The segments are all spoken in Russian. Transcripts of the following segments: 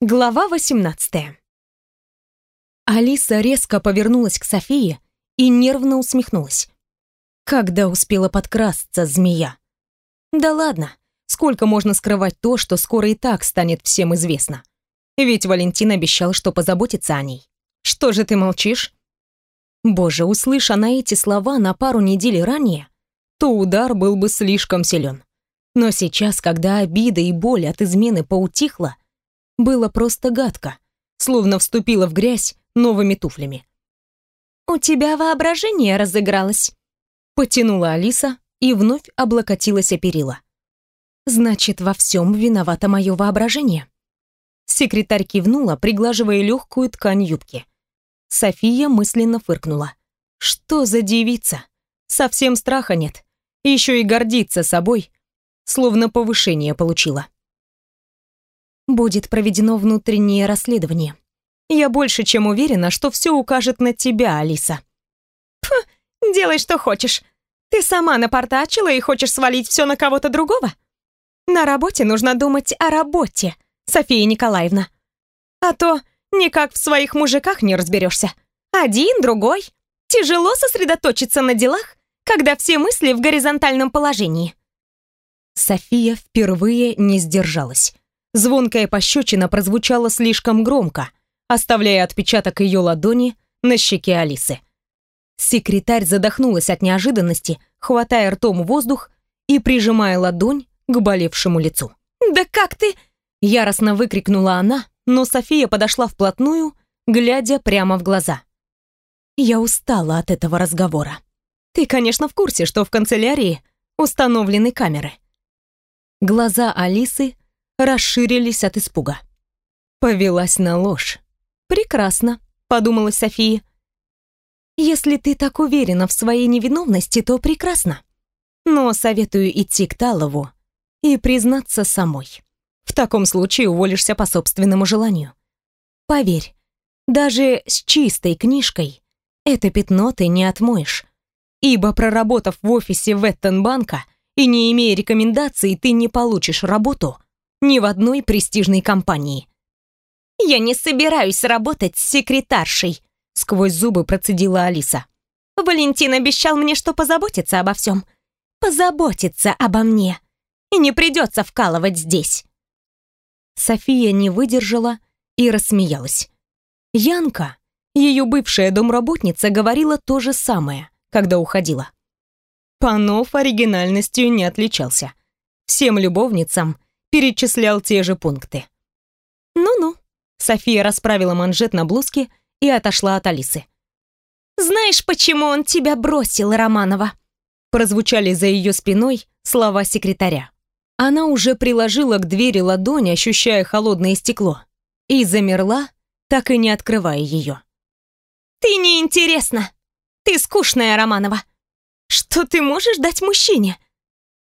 Глава 18 Алиса резко повернулась к Софии и нервно усмехнулась. Когда успела подкрасться змея? Да ладно, сколько можно скрывать то, что скоро и так станет всем известно? Ведь Валентин обещал, что позаботится о ней. Что же ты молчишь? Боже, услышь она эти слова на пару недель ранее, то удар был бы слишком силен. Но сейчас, когда обида и боль от измены поутихла, было просто гадко, словно вступила в грязь новыми туфлями. «У тебя воображение разыгралось», — потянула Алиса и вновь облокотилась о перила. «Значит, во всем виновато мое воображение». Секретарь кивнула, приглаживая легкую ткань юбки. София мысленно фыркнула. «Что за девица? Совсем страха нет. Еще и гордится собой, словно повышение получила» будет проведено внутреннее расследование. Я больше чем уверена, что все укажет на тебя, Алиса. Фу, делай, что хочешь. Ты сама напортачила и хочешь свалить все на кого-то другого? На работе нужно думать о работе, София Николаевна. А то никак в своих мужиках не разберешься. Один, другой. Тяжело сосредоточиться на делах, когда все мысли в горизонтальном положении. София впервые не сдержалась. Звонкая пощечина прозвучала слишком громко, оставляя отпечаток ее ладони на щеке Алисы. Секретарь задохнулась от неожиданности, хватая ртом воздух и прижимая ладонь к болевшему лицу. «Да как ты...» — яростно выкрикнула она, но София подошла вплотную, глядя прямо в глаза. «Я устала от этого разговора. Ты, конечно, в курсе, что в канцелярии установлены камеры». Глаза Алисы расширились от испуга. Повелась на ложь. «Прекрасно», — подумала София. «Если ты так уверена в своей невиновности, то прекрасно. Но советую идти к Талову и признаться самой. В таком случае уволишься по собственному желанию. Поверь, даже с чистой книжкой это пятно ты не отмоешь, ибо проработав в офисе Веттенбанка и не имея рекомендаций, ты не получишь работу — ни в одной престижной компании. «Я не собираюсь работать с секретаршей», — сквозь зубы процедила Алиса. «Валентин обещал мне, что позаботится обо всем. Позаботится обо мне. И не придется вкалывать здесь». София не выдержала и рассмеялась. Янка, ее бывшая домработница, говорила то же самое, когда уходила. Панов оригинальностью не отличался. Всем любовницам перечислял те же пункты. «Ну-ну», — София расправила манжет на блузке и отошла от Алисы. «Знаешь, почему он тебя бросил, Романова?» Прозвучали за ее спиной слова секретаря. Она уже приложила к двери ладонь, ощущая холодное стекло, и замерла, так и не открывая ее. «Ты неинтересна! Ты скучная, Романова! Что ты можешь дать мужчине?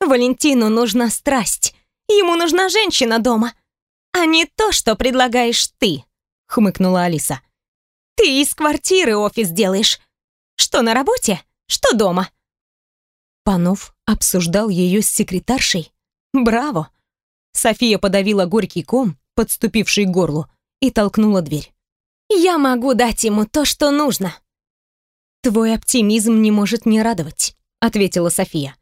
Валентину нужна страсть, Ему нужна женщина дома, а не то, что предлагаешь ты», — хмыкнула Алиса. «Ты из квартиры офис делаешь. Что на работе, что дома». Панов обсуждал ее с секретаршей. «Браво!» София подавила горький ком, подступивший к горлу, и толкнула дверь. «Я могу дать ему то, что нужно». «Твой оптимизм не может не радовать», — ответила София.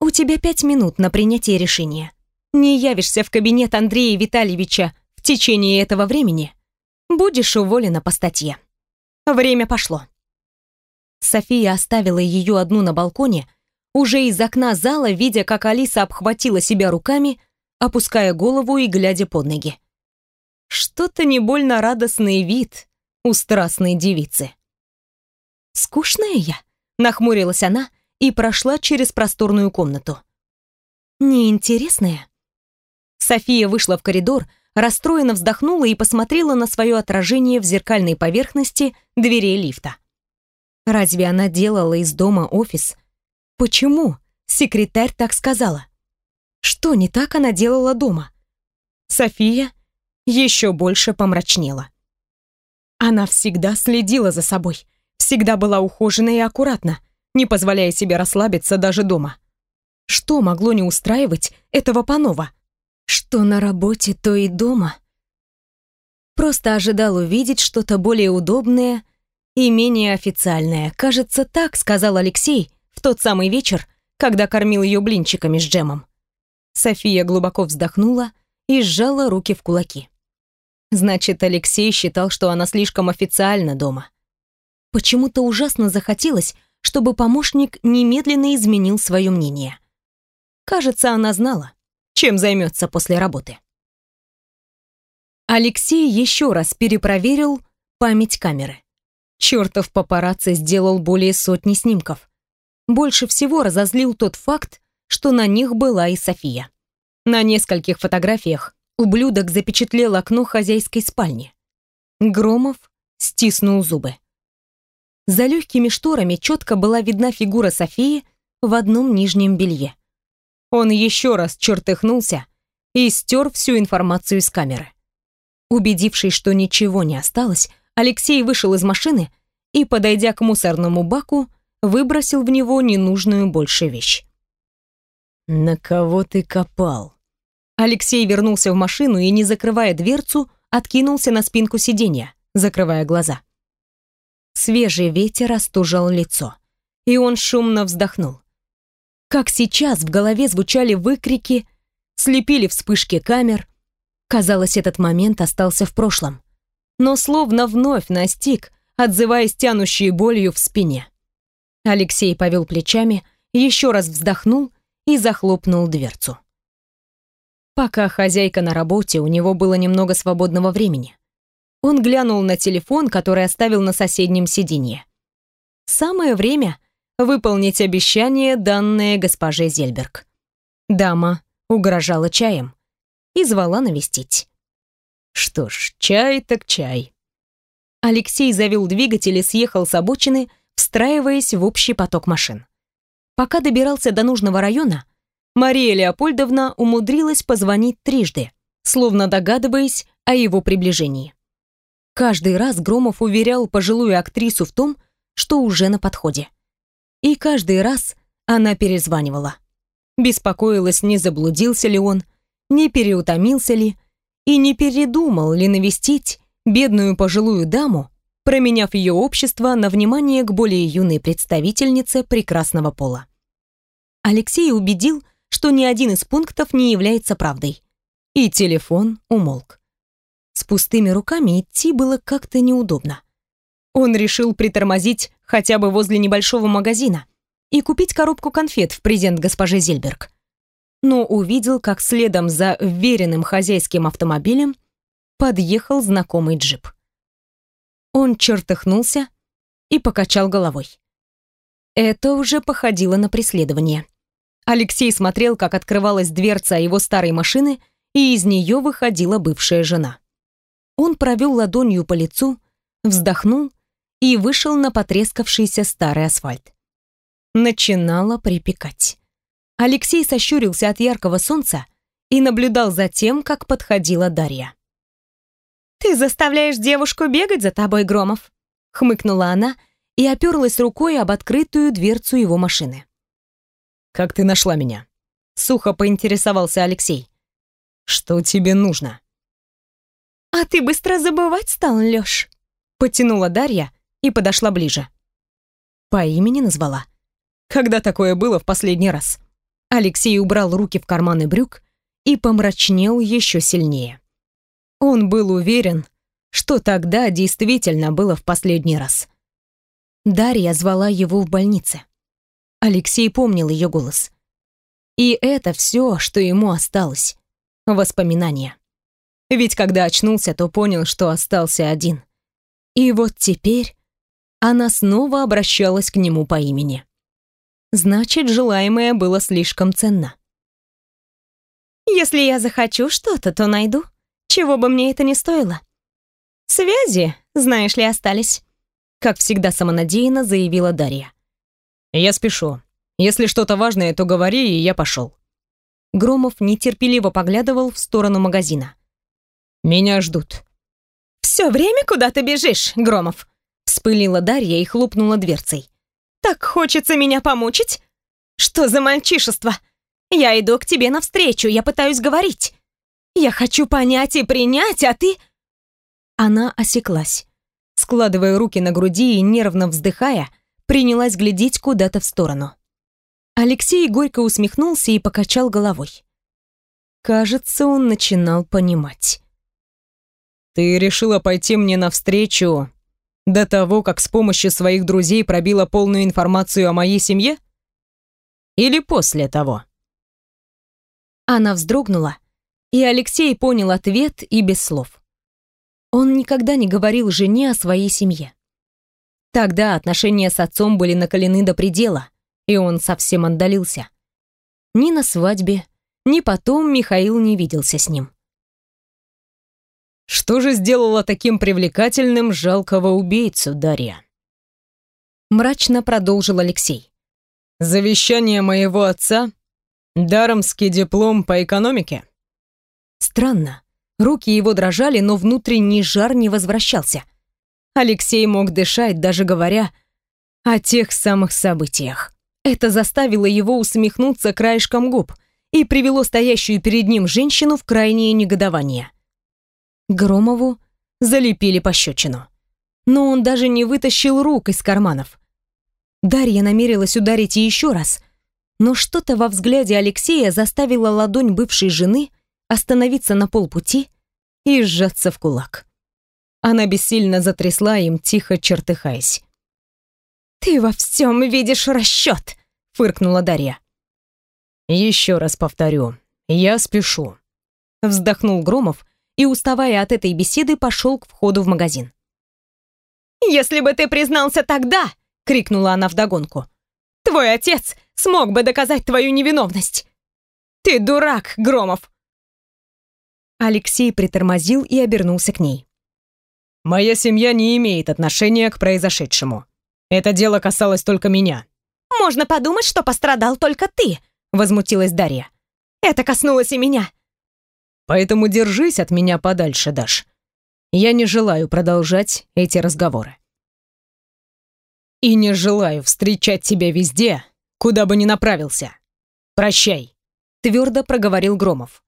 «У тебя пять минут на принятие решения не явишься в кабинет Андрея Витальевича в течение этого времени, будешь уволена по статье. Время пошло. София оставила ее одну на балконе, уже из окна зала, видя, как Алиса обхватила себя руками, опуская голову и глядя под ноги. Что-то не больно радостный вид у страстной девицы. «Скучная я?» — нахмурилась она и прошла через просторную комнату. «Неинтересная?» София вышла в коридор, расстроенно вздохнула и посмотрела на свое отражение в зеркальной поверхности дверей лифта. Разве она делала из дома офис? Почему? Секретарь так сказала. Что не так она делала дома? София еще больше помрачнела. Она всегда следила за собой, всегда была ухожена и аккуратна, не позволяя себе расслабиться даже дома. Что могло не устраивать этого Панова? Что на работе, то и дома. Просто ожидал увидеть что-то более удобное и менее официальное. Кажется, так сказал Алексей в тот самый вечер, когда кормил ее блинчиками с джемом. София глубоко вздохнула и сжала руки в кулаки. Значит, Алексей считал, что она слишком официально дома. Почему-то ужасно захотелось, чтобы помощник немедленно изменил свое мнение. Кажется, она знала, чем займется после работы. Алексей еще раз перепроверил память камеры. Чертов папарацци сделал более сотни снимков. Больше всего разозлил тот факт, что на них была и София. На нескольких фотографиях ублюдок запечатлел окно хозяйской спальни. Громов стиснул зубы. За легкими шторами четко была видна фигура Софии в одном нижнем белье. Он еще раз чертыхнулся и стер всю информацию с камеры. Убедившись, что ничего не осталось, Алексей вышел из машины и, подойдя к мусорному баку, выбросил в него ненужную больше вещь. «На кого ты копал?» Алексей вернулся в машину и, не закрывая дверцу, откинулся на спинку сиденья, закрывая глаза. Свежий ветер остужал лицо, и он шумно вздохнул. Как сейчас в голове звучали выкрики, слепили вспышки камер. Казалось, этот момент остался в прошлом но словно вновь настиг, отзываясь тянущей болью в спине. Алексей повел плечами, еще раз вздохнул и захлопнул дверцу. Пока хозяйка на работе, у него было немного свободного времени. Он глянул на телефон, который оставил на соседнем сиденье. Самое время выполнить обещание, данное госпоже Зельберг. Дама угрожала чаем и звала навестить. Что ж, чай так чай. Алексей завел двигатель и съехал с обочины, встраиваясь в общий поток машин. Пока добирался до нужного района, Мария Леопольдовна умудрилась позвонить трижды, словно догадываясь о его приближении. Каждый раз Громов уверял пожилую актрису в том, что уже на подходе. И каждый раз она перезванивала. Беспокоилась, не заблудился ли он, не переутомился ли, и не передумал ли навестить бедную пожилую даму, променяв ее общество на внимание к более юной представительнице прекрасного пола. Алексей убедил, что ни один из пунктов не является правдой. И телефон умолк. С пустыми руками идти было как-то неудобно. Он решил притормозить хотя бы возле небольшого магазина и купить коробку конфет в презент госпоже Зельберг но увидел, как следом за веренным хозяйским автомобилем подъехал знакомый джип. Он чертыхнулся и покачал головой. Это уже походило на преследование. Алексей смотрел, как открывалась дверца его старой машины, и из нее выходила бывшая жена. Он провел ладонью по лицу, вздохнул и вышел на потрескавшийся старый асфальт. Начинало припекать. Алексей сощурился от яркого солнца и наблюдал за тем, как подходила Дарья. «Ты заставляешь девушку бегать за тобой, Громов», — хмыкнула она и оперлась рукой об открытую дверцу его машины. «Как ты нашла меня?» — сухо поинтересовался Алексей. «Что тебе нужно?» «А ты быстро забывать стал, Лёш», — потянула Дарья и подошла ближе. По имени назвала. Когда такое было в последний раз? Алексей убрал руки в карманы брюк и помрачнел еще сильнее. Он был уверен, что тогда действительно было в последний раз. Дарья звала его в больнице. Алексей помнил ее голос. И это все, что ему осталось. Воспоминания. Ведь когда очнулся, то понял, что остался один. И вот теперь она снова обращалась к нему по имени. Значит, желаемое было слишком ценно. «Если я захочу что-то, то найду, чего бы мне это ни стоило. Связи, знаешь ли, остались», как всегда самонадеянно заявила Дарья. «Я спешу. Если что-то важное, то говори, и я пошел». Громов нетерпеливо поглядывал в сторону магазина. «Меня ждут». «Все время куда ты бежишь, Громов?» Вспылила Дарья и хлопнула дверцей. Так хочется меня помучить? Что за мальчишество? Я иду к тебе навстречу, я пытаюсь говорить. Я хочу понять и принять, а ты... Она осеклась. Складывая руки на груди и нервно вздыхая, принялась глядеть куда-то в сторону. Алексей горько усмехнулся и покачал головой. Кажется, он начинал понимать. «Ты решила пойти мне навстречу до того, как с помощью своих друзей пробила полную информацию о моей семье? Или после того?» Она вздрогнула, и Алексей понял ответ и без слов. Он никогда не говорил жене о своей семье. Тогда отношения с отцом были накалены до предела, и он совсем отдалился. Ни на свадьбе, ни потом Михаил не виделся с ним. Что же сделало таким привлекательным жалкого убийцу, Дарья? Мрачно продолжил Алексей. Завещание моего отца? Даромский диплом по экономике? Странно. Руки его дрожали, но внутренний жар не возвращался. Алексей мог дышать, даже говоря о тех самых событиях. Это заставило его усмехнуться краешком губ и привело стоящую перед ним женщину в крайнее негодование. Громову залепили пощечину. Но он даже не вытащил рук из карманов. Дарья намерилась ударить еще раз, но что-то во взгляде Алексея заставило ладонь бывшей жены остановиться на полпути и сжаться в кулак. Она бессильно затрясла им, тихо чертыхаясь. «Ты во всем видишь расчет!» — фыркнула Дарья. «Еще раз повторю, я спешу», — вздохнул Громов и, уставая от этой беседы, пошел к входу в магазин. «Если бы ты признался тогда!» — крикнула она вдогонку. «Твой отец смог бы доказать твою невиновность! Ты дурак, Громов!» Алексей притормозил и обернулся к ней. «Моя семья не имеет отношения к произошедшему. Это дело касалось только меня». «Можно подумать, что пострадал только ты», — возмутилась Дарья. «Это коснулось и меня. Поэтому держись от меня подальше, Даш. Я не желаю продолжать эти разговоры. И не желаю встречать тебя везде, куда бы ни направился. Прощай, твердо проговорил Громов.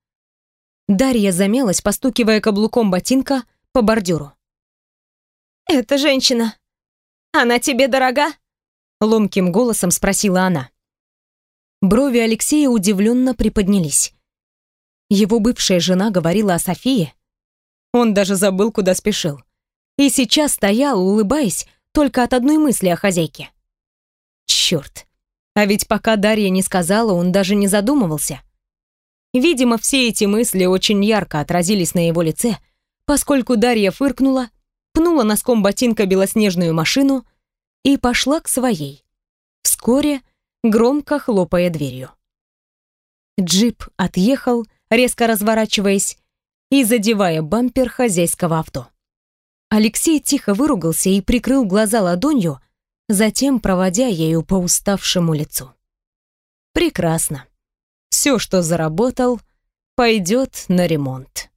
Дарья замялась, постукивая каблуком ботинка по бордюру. «Эта женщина, она тебе дорога?» Ломким голосом спросила она. Брови Алексея удивленно приподнялись. Его бывшая жена говорила о Софии. Он даже забыл, куда спешил. И сейчас стоял, улыбаясь, только от одной мысли о хозяйке. Черт. А ведь пока Дарья не сказала, он даже не задумывался. Видимо, все эти мысли очень ярко отразились на его лице, поскольку Дарья фыркнула, пнула носком ботинка белоснежную машину и пошла к своей. Вскоре, громко хлопая дверью. Джип отъехал, резко разворачиваясь и задевая бампер хозяйского авто. Алексей тихо выругался и прикрыл глаза ладонью, затем проводя ею по уставшему лицу. Прекрасно. Все, что заработал, пойдет на ремонт.